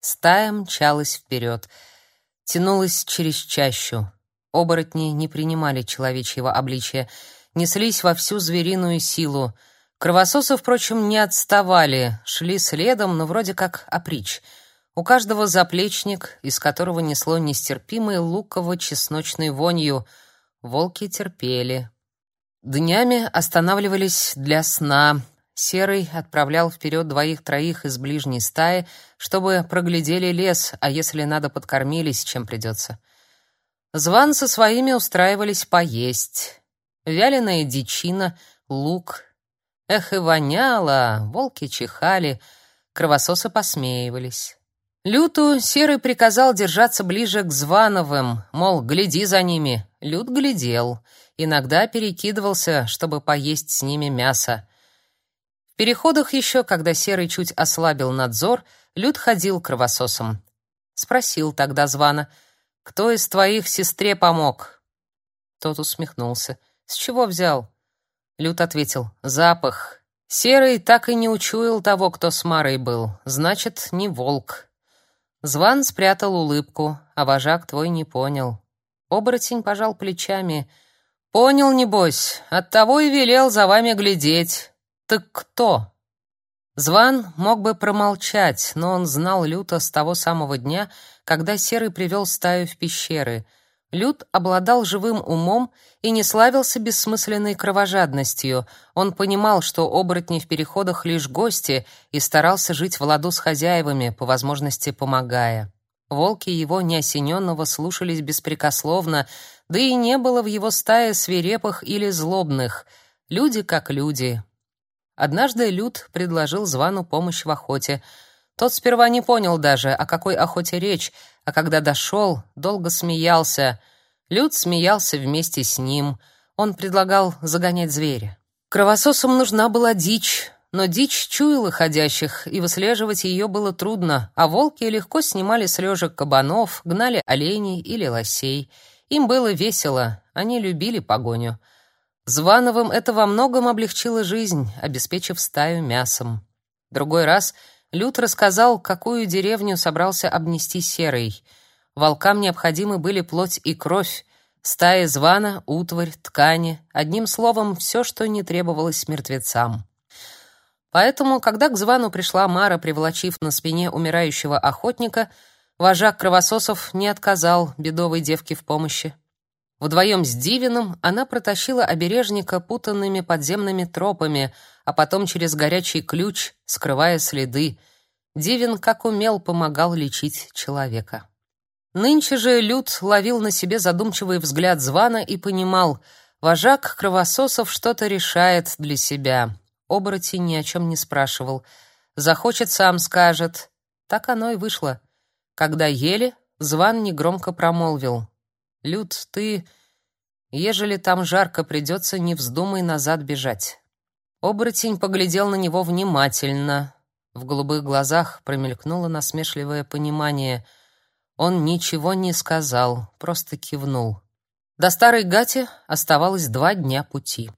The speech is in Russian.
Стая мчалась вперед, тянулась через чащу. Оборотни не принимали человечьего обличия, неслись во всю звериную силу. Кровососы, впрочем, не отставали, шли следом, но вроде как опричь. У каждого заплечник, из которого несло нестерпимой луково-чесночной вонью. Волки терпели. Днями останавливались для сна. Серый отправлял вперед двоих-троих из ближней стаи, чтобы проглядели лес, а если надо, подкормились, чем придется. Зван со своими устраивались поесть. Вяленая дичина, лук. Эх, и воняло, волки чихали, кровососы посмеивались. Люту Серый приказал держаться ближе к Звановым, мол, гляди за ними. Лют глядел, иногда перекидывался, чтобы поесть с ними мясо. Переходах еще, когда Серый чуть ослабил надзор, Лют ходил к кровососам. Спросил тогда Звана — кто из твоих сестре помог? Тот усмехнулся. С чего взял? Лют ответил: запах. Серый так и не учуял того, кто с Марой был. Значит, не волк. Зван спрятал улыбку, а вожак твой не понял. Оборотень пожал плечами. Понял небось, оттого и велел за вами глядеть. Так кто? Зван мог бы промолчать, но он знал Люта с того самого дня, когда Серый привел стаю в пещеры. Лют обладал живым умом и не славился бессмысленной кровожадностью. Он понимал, что оборотни в переходах лишь гости, и старался жить в ладу с хозяевами, по возможности помогая. Волки его неосененного слушались беспрекословно, да и не было в его стае свирепых или злобных. Люди как люди, Однажды Люд предложил Звану помощь в охоте. Тот сперва не понял даже, о какой охоте речь, а когда дошел, долго смеялся. Люд смеялся вместе с ним. Он предлагал загонять зверя. Кровососам нужна была дичь, но дичь чуяла ходящих, и выслеживать ее было трудно, а волки легко снимали с лёжек кабанов, гнали оленей или лосей. Им было весело, они любили погоню. Звановым это во многом облегчило жизнь, обеспечив стаю мясом. Другой раз Люд рассказал, какую деревню собрался обнести серый. Волкам необходимы были плоть и кровь, стаи звана, утварь, ткани, одним словом, все, что не требовалось мертвецам. Поэтому, когда к звану пришла Мара, приволочив на спине умирающего охотника, вожак кровососов не отказал бедовой девке в помощи. Вдвоем с Дивином она протащила обережника путанными подземными тропами, а потом через горячий ключ, скрывая следы. Дивин, как умел, помогал лечить человека. Нынче же Люд ловил на себе задумчивый взгляд Звана и понимал, вожак кровососов что-то решает для себя. Оборотень ни о чем не спрашивал. Захочет, сам скажет. Так оно и вышло. Когда ели, Зван негромко промолвил. Люд, ты, ежели там жарко придется, не вздумай назад бежать. Оборотень поглядел на него внимательно. В голубых глазах промелькнуло насмешливое понимание. Он ничего не сказал, просто кивнул. До старой Гати оставалось два дня пути.